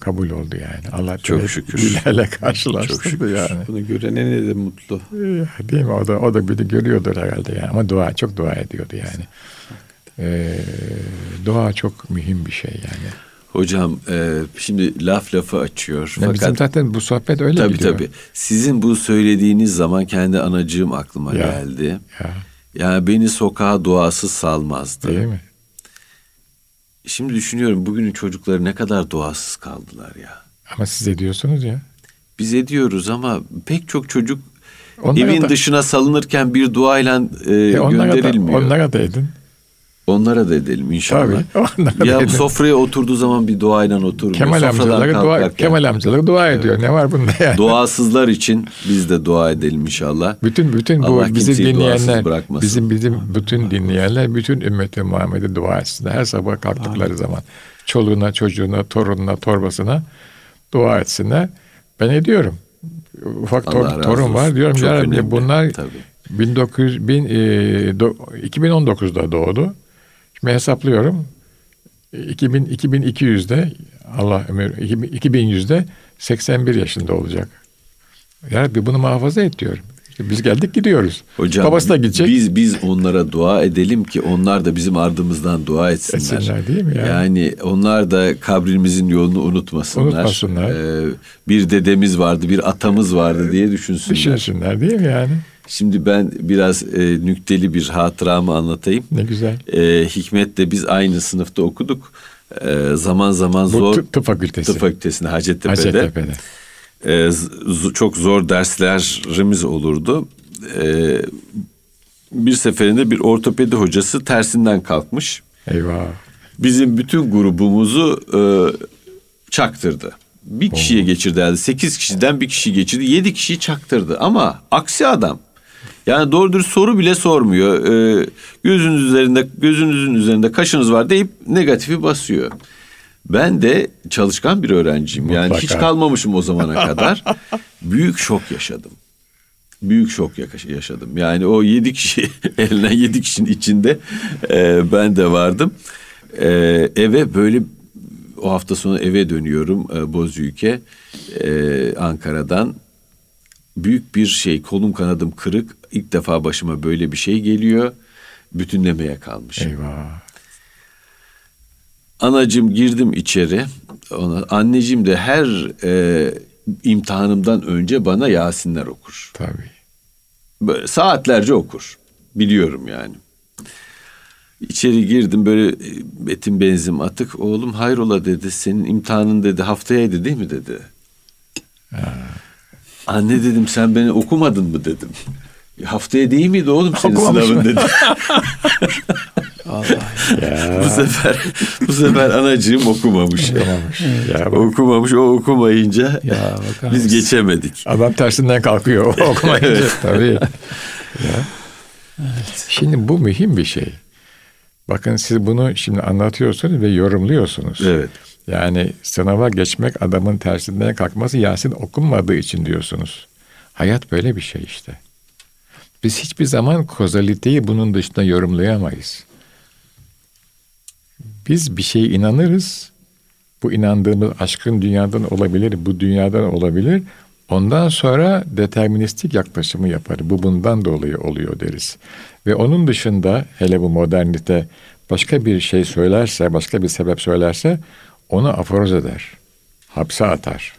kabul oldu yani. Allah Çok şükür. iyilerle Çok karşılaştırdı şükür. yani. Bunu görene de mutlu. Ya, Değil mi? O da, o da bir de görüyordur herhalde yani. Ama dua çok dua ediyordu yani. Ee, dua çok mühim bir şey yani. Hocam e, şimdi laf lafı açıyor. Ya bizim zaten bu sohbet öyle Tabii gidiyor. tabii. Sizin bu söylediğiniz zaman kendi anacığım aklıma Ya. geldi. Ya, Yani beni sokağa duasız salmazdı. değil mi? Şimdi düşünüyorum bugünün çocukları ne kadar duasız kaldılar ya. Ama siz ediyorsunuz ya. Biz ediyoruz ama pek çok çocuk Onlara evin da- dışına salınırken bir duayla e, E onlara, da, gönderilmiyor. onlara da edin. Onlara da edelim inşallah. Tabii, ya sofraya oturduğu zaman bir duayla oturmuyor. Kemal amcaları dua, kalkarken. Kemal amcaları dua ediyor. Ne var bunda yani? Duasızlar için biz de dua edelim inşallah. Bütün bütün bu Allah bizi dinleyenler, bizim bizim bütün dinleyenler bütün ümmeti Muhammed'e dua etsinler. Her sabah kalktıkları zaman çoluğuna, çocuğuna, torununa, torbasına dua etsinler. Ben ediyorum. Ufak tor- torun var diyorum Çok ya Rabbi, bunlar Tabii. 1900 bin, e, do- 2019'da doğdu. Şimdi hesaplıyorum. 2000 2200'de Allah ömür 2000 2100'de 81 yaşında olacak. Ya Rabbi bunu muhafaza et diyorum. İşte biz geldik gidiyoruz. Hocam Babası da gidecek. biz biz onlara dua edelim ki onlar da bizim ardımızdan dua etsinler. Etsinler değil mi yani? Yani onlar da kabrimizin yolunu unutmasınlar. Unutmasınlar. Ee, bir dedemiz vardı, bir atamız vardı diye düşünsünler. Düşünsünler değil mi yani? Şimdi ben biraz e, nükteli bir hatıramı anlatayım. Ne güzel. E, Hikmet'le biz aynı sınıfta okuduk. E, zaman zaman Bu zor tıp, tıp fakültesi. tıp fakültesinde Hacettepe'de. Hacettepe'de. E, z- çok zor derslerimiz olurdu. E, bir seferinde bir ortopedi hocası tersinden kalkmış. Eyvah. Bizim bütün grubumuzu e, çaktırdı. Bir kişiye geçirdi herhalde. Sekiz kişiden bir kişi geçirdi. Yedi kişiyi çaktırdı. Ama aksi adam. Yani doğru dürüst soru bile sormuyor. E, gözünüz üzerinde, gözünüzün üzerinde kaşınız var deyip negatifi basıyor. Ben de çalışkan bir öğrenciyim. Yani Mutlaka. hiç kalmamışım o zamana kadar. *laughs* Büyük şok yaşadım. Büyük şok yaşadım. Yani o yedi kişi, *laughs* elinden yedi kişinin içinde e, ben de vardım. E, eve böyle o hafta sonu eve dönüyorum e, Bozüyük'e e, Ankara'dan. Büyük bir şey kolum kanadım kırık. İlk defa başıma böyle bir şey geliyor. Bütünlemeye kalmış. Eyvah. Anacım girdim içeri. Ona, anneciğim de her e, imtihanımdan önce bana Yasinler okur. Tabii. Böyle saatlerce okur. Biliyorum yani. İçeri girdim böyle e, etim benzim atık. Oğlum hayrola dedi. Senin imtihanın dedi haftayaydı değil mi dedi. Anne dedim sen beni okumadın mı dedim. "Ya Haftaya değil miydi oğlum senin Okumamış sınavın mı? dedi. Ya. bu sefer bu sefer anacığım okumamış. Okumamış. Ya bak, okumamış o okumayınca Ya bakar biz mısın? geçemedik. adam tersinden kalkıyor. O okumayınca tabii. Ya. Şimdi bu mühim bir şey. Bakın siz bunu şimdi anlatıyorsunuz ve yorumluyorsunuz. Evet. Yani sınava geçmek adamın tersinden kalkması Yasin okunmadığı için diyorsunuz. Hayat böyle bir şey işte. Biz hiçbir zaman kozaliteyi bunun dışında yorumlayamayız. Biz bir şeye inanırız. Bu inandığımız aşkın dünyadan olabilir, bu dünyadan olabilir. Ondan sonra deterministik yaklaşımı yapar. Bu bundan dolayı oluyor deriz. Ve onun dışında hele bu modernite başka bir şey söylerse, başka bir sebep söylerse onu aforoz eder. Hapse atar.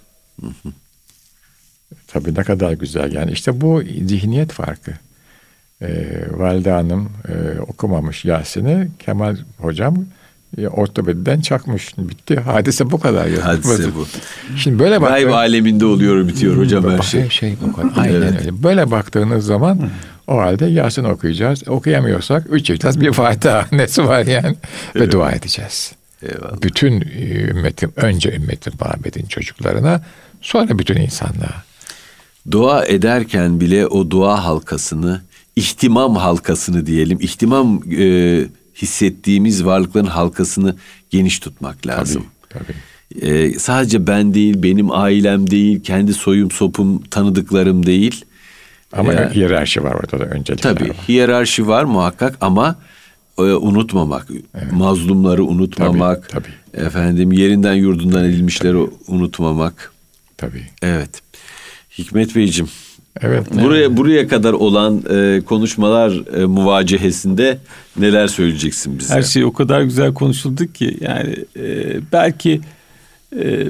Tabii ne kadar güzel. Yani işte bu zihniyet farkı. Ee, Valide Hanım e, okumamış Yasin'i. Kemal hocam e, ortopediden çakmış. Bitti. Hadise bu kadar. Yani. Hadise bu. *laughs* Şimdi böyle bak. Gayb aleminde oluyor bitiyor hocam her şey. Her şey bu kadar. Aynen Evet. öyle. Böyle baktığınız zaman o halde Yasin okuyacağız. Okuyamıyorsak üç ihlas bir Fatiha. Nesi var yani? Ve dua edeceğiz. Eyvallah. Bütün e, ümmetin, önce ümmetin Muhammed'in çocuklarına, sonra bütün insanlığa. Dua ederken bile o dua halkasını, ihtimam halkasını diyelim, ihtimam e, hissettiğimiz varlıkların halkasını geniş tutmak lazım. Tabii. E, sadece ben değil, benim ailem değil, kendi soyum sopum tanıdıklarım değil. Ama Ee, hiyerarşi var ortada öncelikler Tabii var. hiyerarşi var muhakkak ama e, unutmamak, mazlumları unutmamak, Tabii, tabii. efendim yerinden yurdundan edilmişleri unutmamak. Tabii. Evet. Hikmet Beyciğim, Evet. buraya buraya kadar olan e, konuşmalar e, muvacehesinde neler söyleyeceksin bize? Her şey o kadar güzel konuşuldu ki yani e, belki e,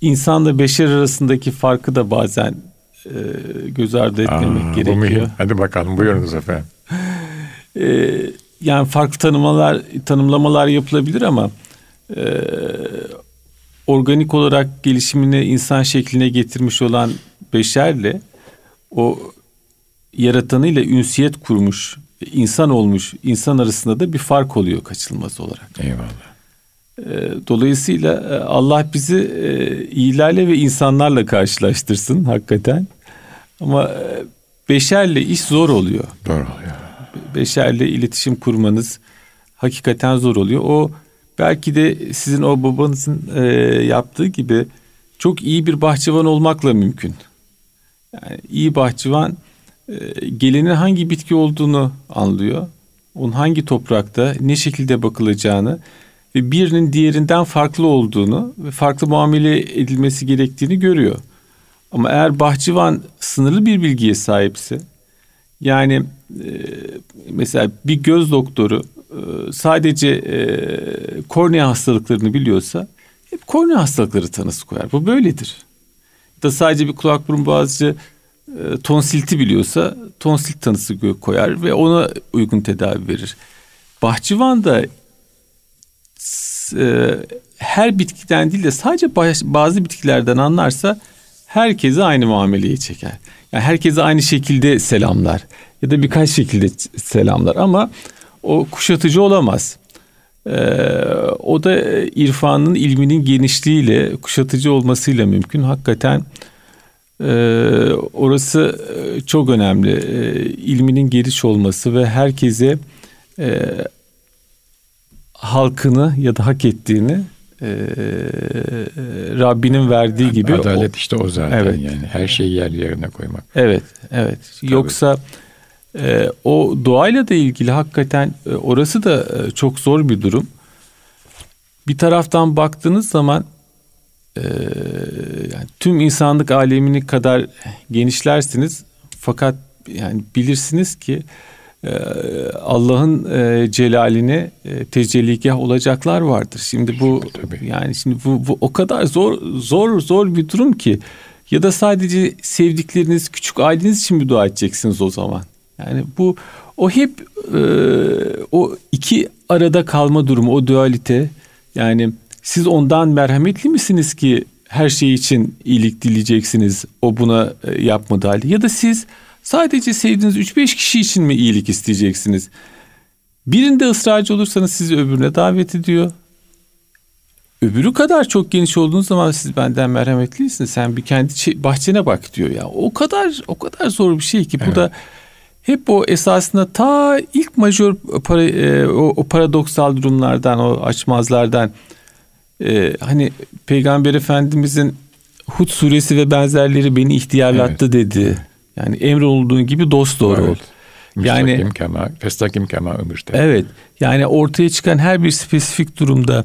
insanla beşer arasındaki farkı da bazen e, göz ardı etmemek Aa, bu gerekiyor. mühim. Hadi bakalım buyurunuz efendim. *laughs* E, yani farklı tanımlar tanımlamalar yapılabilir ama e, organik olarak gelişimini insan şekline getirmiş olan beşerle o yaratanıyla ünsiyet kurmuş insan olmuş insan arasında da bir fark oluyor kaçınılmaz olarak. Eyvallah. Ee, dolayısıyla e, Allah bizi e, iyilerle ve insanlarla karşılaştırsın hakikaten. Ama e, beşerle iş zor oluyor. Doğru oluyor. Beşerle iletişim kurmanız hakikaten zor oluyor. O belki de sizin o babanızın yaptığı gibi çok iyi bir bahçıvan olmakla mümkün. Yani iyi bahçıvan gelenin hangi bitki olduğunu anlıyor. Onun hangi toprakta ne şekilde bakılacağını ve birinin diğerinden farklı olduğunu ve farklı muamele edilmesi gerektiğini görüyor. Ama eğer bahçıvan sınırlı bir bilgiye sahipse yani e, mesela bir göz doktoru e, sadece e, kornea hastalıklarını biliyorsa hep kornea hastalıkları tanısı koyar. Bu böyledir. Da sadece bir kulak burun boğazcı e, tonsilti biliyorsa tonsilt tanısı koyar ve ona uygun tedavi verir. Bahçıvan da e, her bitkiden değil de sadece bazı bitkilerden anlarsa herkese aynı muameleyi çeker. Yani herkese aynı şekilde selamlar ya da birkaç şekilde selamlar ama o kuşatıcı olamaz. Ee, o da irfanın ilminin genişliğiyle kuşatıcı olmasıyla mümkün. Hakikaten e, orası e, çok önemli. E, ilminin geniş olması ve herkese e, halkını ya da hak ettiğini e, Rabbinin verdiği gibi adalet işte o zaten evet. yani her şeyi yer yerine koymak. Evet, evet. Tabii. Yoksa e, o doğayla da ilgili hakikaten e, orası da e, çok zor bir durum. Bir taraftan baktığınız zaman e, yani tüm insanlık alemini kadar genişlersiniz fakat yani bilirsiniz ki Allah'ın e, celaline e, tecelligah olacaklar vardır. Şimdi bu Tabii. yani şimdi bu, bu o kadar zor zor zor bir durum ki ya da sadece sevdikleriniz küçük aileniz için mi dua edeceksiniz o zaman? Yani bu o hep e, o iki arada kalma durumu, o dualite. Yani siz ondan merhametli misiniz ki her şey için iyilik dileyeceksiniz. O buna e, yapmadı hali. Ya da siz Sadece sevdiğiniz 3-5 kişi için mi iyilik isteyeceksiniz? Birinde ısrarcı olursanız sizi öbürüne davet ediyor. Öbürü kadar çok geniş olduğunuz zaman siz benden merhametlisin. Sen bir kendi bahçene bak diyor ya. O kadar o kadar zor bir şey ki evet. bu da hep o esasında ta ilk majör para, e, o, o paradoksal durumlardan, o açmazlardan e, hani Peygamber Efendimizin Hud suresi ve benzerleri beni ihtiyarlattı evet. dedi. Yani emrolunduğun gibi dost doğru evet. ol. Yani kema, festakim kema ömürte. Evet. Yani ortaya çıkan her bir spesifik durumda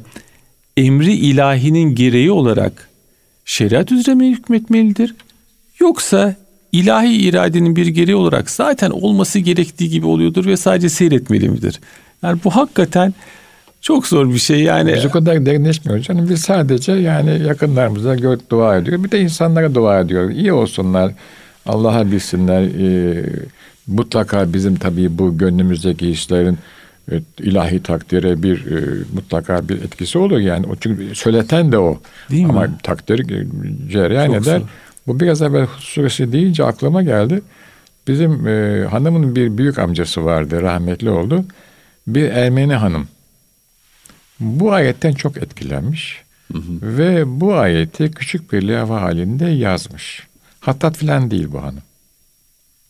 emri ilahinin gereği olarak şeriat üzere mi hükmetmelidir? Yoksa ilahi iradenin bir gereği olarak zaten olması gerektiği gibi oluyordur ve sadece seyretmeli midir? Yani bu hakikaten çok zor bir şey yani. Biz o kadar derinleşmiyoruz canım. Biz sadece yani yakınlarımıza dua ediyor. Bir de insanlara dua ediyor. İyi olsunlar. Allah'a bilsinler. E, mutlaka bizim tabii bu gönlümüzdeki hislerin e, ilahi takdire bir e, mutlaka bir etkisi olur yani. O çünkü söyleten de o. Değil Ama mi? takdir cereyan Çok eder. Sağ. Bu biraz evvel suresi deyince aklıma geldi. Bizim e, hanımın bir büyük amcası vardı, rahmetli oldu. Bir Ermeni hanım. Bu ayetten çok etkilenmiş. Hı hı. Ve bu ayeti küçük bir levha halinde yazmış. Hattat filan değil bu hanım.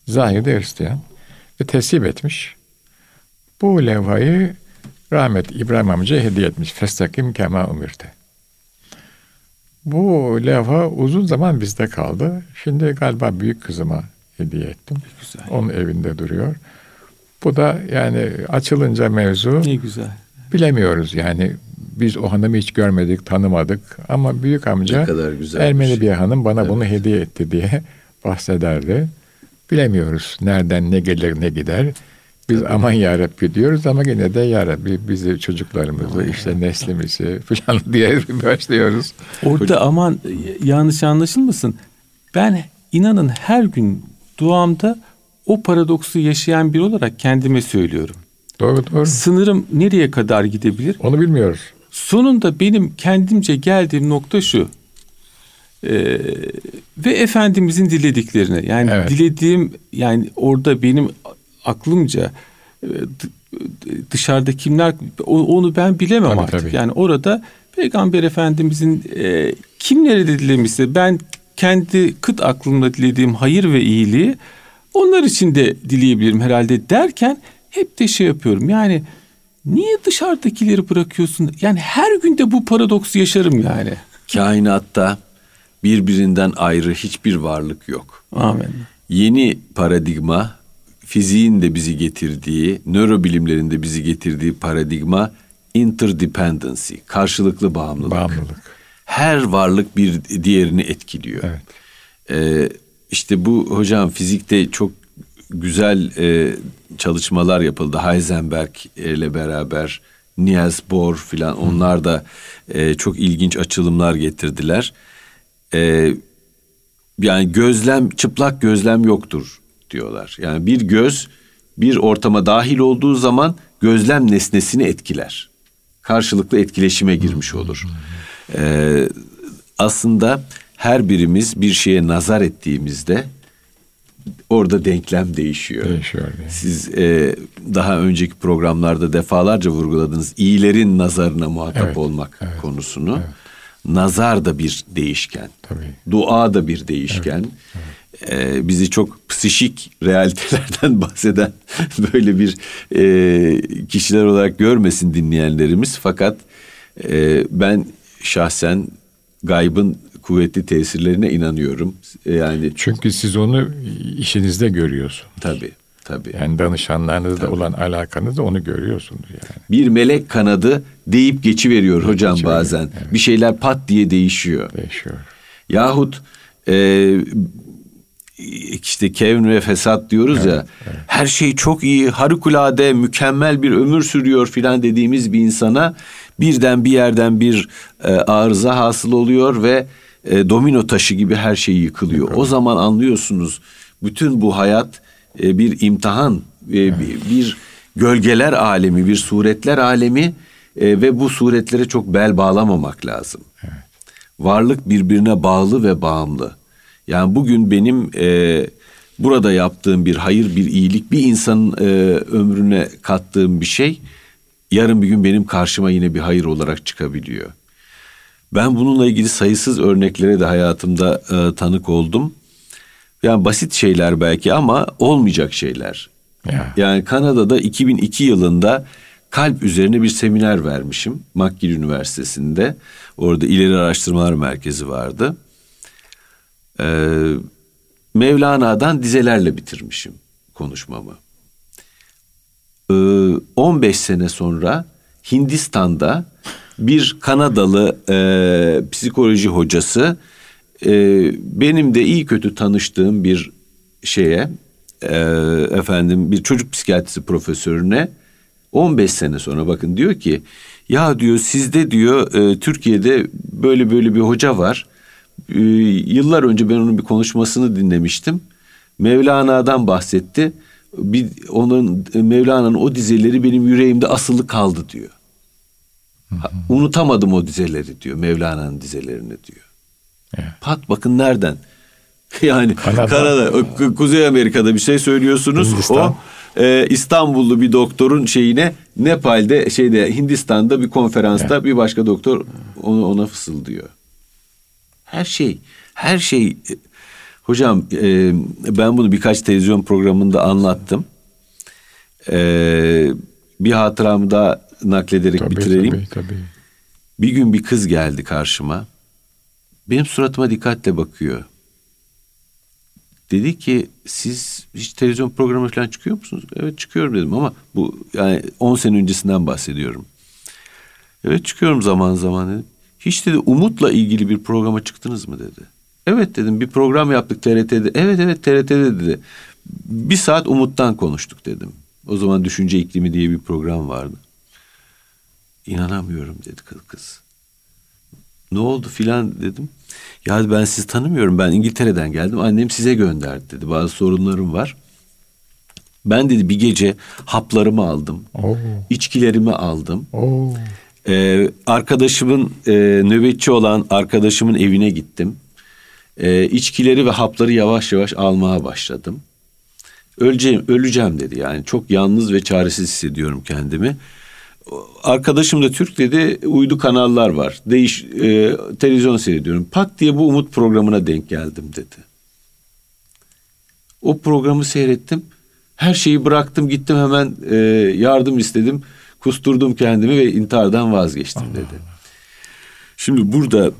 Zahirde Hristiyan. Ve teslim etmiş. Bu levhayı rahmet İbrahim amca hediye etmiş. Festakim kema umirte. Bu levha uzun zaman bizde kaldı. Şimdi galiba büyük kızıma hediye ettim. Güzel. Onun evinde duruyor. Bu da yani açılınca mevzu. Ne güzel. Bilemiyoruz yani biz o hanımı hiç görmedik, tanımadık ama büyük amca Ermeni bir, bir hanım bana evet. bunu hediye etti diye bahsederdi. Bilemiyoruz nereden ne gelir ne gider. Biz Tabii. aman yarabbi diyoruz ama yine de yarabbi bizi çocuklarımızı aman işte ya. neslimizi falan *laughs* diye başlıyoruz. Orada aman yanlış anlaşılmasın. Ben inanın her gün duamda o paradoksu yaşayan biri olarak kendime söylüyorum. Doğru doğru. Sınırım nereye kadar gidebilir? Onu bilmiyoruz. Sonunda benim kendimce geldiğim nokta şu. Ee, ve Efendimizin dilediklerini yani evet. dilediğim yani orada benim aklımca dışarıda kimler onu ben bilemem tabii, artık. Tabii. Yani orada Peygamber Efendimizin e, kimlere de dilemişse ben kendi kıt aklımda dilediğim hayır ve iyiliği onlar için de dileyebilirim herhalde derken hep de şey yapıyorum. Yani niye dışarıdakileri bırakıyorsun? Yani her günde bu paradoksu yaşarım yani. Kainatta birbirinden ayrı hiçbir varlık yok. Amin. Yeni paradigma fiziğin de bizi getirdiği, nörobilimlerin de bizi getirdiği paradigma interdependency, karşılıklı bağımlılık. Bağımlılık. Her varlık bir diğerini etkiliyor. Evet. Ee, işte bu hocam fizikte çok güzel e, çalışmalar yapıldı. Heisenberg ile beraber Niels Bohr filan onlar da e, çok ilginç açılımlar getirdiler. E, yani gözlem çıplak gözlem yoktur diyorlar. Yani bir göz bir ortama dahil olduğu zaman gözlem nesnesini etkiler. Karşılıklı etkileşime girmiş olur. Ee, aslında her birimiz bir şeye nazar ettiğimizde orada denklem değişiyor. Değişiyor. Yani. Siz e, daha önceki programlarda defalarca vurguladınız iyilerin nazarına muhatap evet, olmak evet, konusunu. Evet. Nazar da bir değişken. Tabii. Dua da bir değişken. Evet, evet e, bizi çok psişik realitelerden *laughs* bahseden böyle bir e, kişiler olarak görmesin dinleyenlerimiz. Fakat e, ben şahsen gaybın kuvvetli tesirlerine inanıyorum. Yani çünkü siz onu işinizde görüyorsunuz. Tabii. Tabii. Yani danışanlarınızla olan alakanızda onu görüyorsunuz yani. Bir melek kanadı deyip geçi veriyor hocam geçi bazen. evet. Bir şeyler pat diye değişiyor. Değişiyor. Yahut e, işte kevn ve fesat diyoruz evet, ya. Evet. Her şey çok iyi, harikulade, mükemmel bir ömür sürüyor filan dediğimiz bir insana birden bir yerden bir e, arıza hasıl oluyor ve e, domino taşı gibi her şey yıkılıyor. Yıkılıyor. O zaman anlıyorsunuz bütün bu hayat e, bir imtihan, e, evet. bir, bir gölgeler alemi, bir suretler alemi e, ve bu suretlere çok bel bağlamamak lazım. Evet. Varlık birbirine bağlı ve bağımlı. Yani bugün benim e, burada yaptığım bir hayır, bir iyilik, bir insanın e, ömrüne kattığım bir şey yarın bir gün benim karşıma yine bir hayır olarak çıkabiliyor. Ben bununla ilgili sayısız örneklere de hayatımda e, tanık oldum. Yani basit şeyler belki ama olmayacak şeyler. Yeah. Yani Kanada'da 2002 yılında kalp üzerine bir seminer vermişim. McGill Üniversitesi'nde. Orada ileri araştırmalar merkezi vardı. Ee, Mevlana'dan dizelerle bitirmişim konuşmamı. Ee, 15 sene sonra Hindistan'da bir Kanadalı e, psikoloji hocası e, benim de iyi kötü tanıştığım bir şeye e, efendim bir çocuk psikiyatrisi profesörüne 15 sene sonra bakın diyor ki ya diyor sizde diyor e, Türkiye'de böyle böyle bir hoca var e, yıllar önce ben onun bir konuşmasını dinlemiştim. Mevlana'dan bahsetti. Bir, onun Mevlana'nın o dizeleri benim yüreğimde asılı kaldı diyor. Unutamadım o dizeleri diyor. Mevlana'nın dizelerini diyor. Evet. Pat bakın nereden? *laughs* yani Kanada. Kanada, Kuzey Amerika'da bir şey söylüyorsunuz. Hindistan. O e, İstanbullu bir doktorun şeyine Nepal'de şeyde Hindistan'da bir konferansta evet. bir başka doktor onu ona fısıldıyor. Her şey, her şey. Hocam e, ben bunu birkaç televizyon programında anlattım. E, bir hatıramı da naklederek tabii, bitireyim. Tabii, tabii. Bir gün bir kız geldi karşıma. Benim suratıma dikkatle bakıyor. Dedi ki siz hiç televizyon programı falan çıkıyor musunuz? Evet çıkıyorum dedim ama bu yani 10 sene öncesinden bahsediyorum. Evet çıkıyorum zaman zaman dedim. Hiç dedi Umut'la ilgili bir programa çıktınız mı dedi. Evet dedim bir program yaptık TRT'de. Evet evet TRT'de dedi. Bir saat Umut'tan konuştuk dedim. O zaman Düşünce İklimi diye bir program vardı. İnanamıyorum dedi kız kız. Ne oldu filan dedim. Ya ben sizi tanımıyorum. Ben İngiltere'den geldim. Annem size gönderdi dedi. Bazı sorunlarım var. Ben dedi bir gece haplarımı aldım. Oo. İçkilerimi aldım. Oo. Ee, arkadaşımın e, nöbetçi olan arkadaşımın evine gittim. Ee, içkileri ve hapları yavaş yavaş almaya başladım. Öleceğim, öleceğim dedi yani. Çok yalnız ve çaresiz hissediyorum kendimi. Arkadaşım da Türk dedi. Uydu kanallar var. Değiş e, televizyon seyrediyorum. Pat diye bu Umut programına denk geldim dedi. O programı seyrettim. Her şeyi bıraktım gittim hemen e, yardım istedim. Kusturdum kendimi ve intihardan vazgeçtim Allah dedi. Allah. Şimdi burada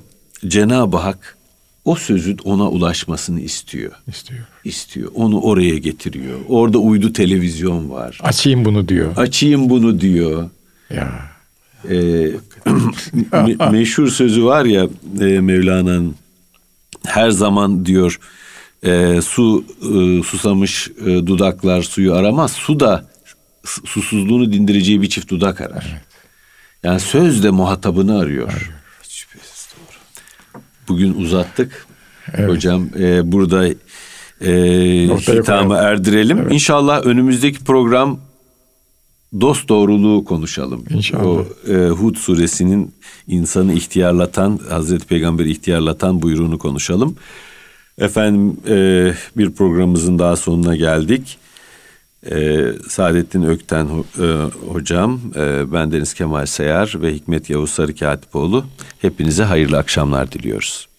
Cenab-ı Hak o sözün ona ulaşmasını istiyor. İstiyor. İstiyor. Onu oraya getiriyor. Orada uydu televizyon var. Açayım bunu diyor. Açayım bunu diyor. Ya. Ee, *clears throat* me- meşhur sözü var ya e, Mevlana'nın her zaman diyor e, su e, susamış e, dudaklar suyu aramaz. Su da susuzluğunu dindireceği bir çift dudak arar. Evet. Yani söz de muhatabını arıyor. arıyor. Bugün uzattık. Evet. Hocam e, burada e, hitamı erdirelim. Evet. İnşallah önümüzdeki program dost doğruluğu konuşalım. İnşallah. O e, Hud suresinin insanı ihtiyarlatan, Hazreti Peygamber ihtiyarlatan buyruğunu konuşalım. Efendim e, bir programımızın daha sonuna geldik. E, Saadettin Ökten e, hocam, e, ben Deniz Kemal Sayar ve Hikmet Yavuz Sarı. Hepinize hayırlı akşamlar diliyoruz.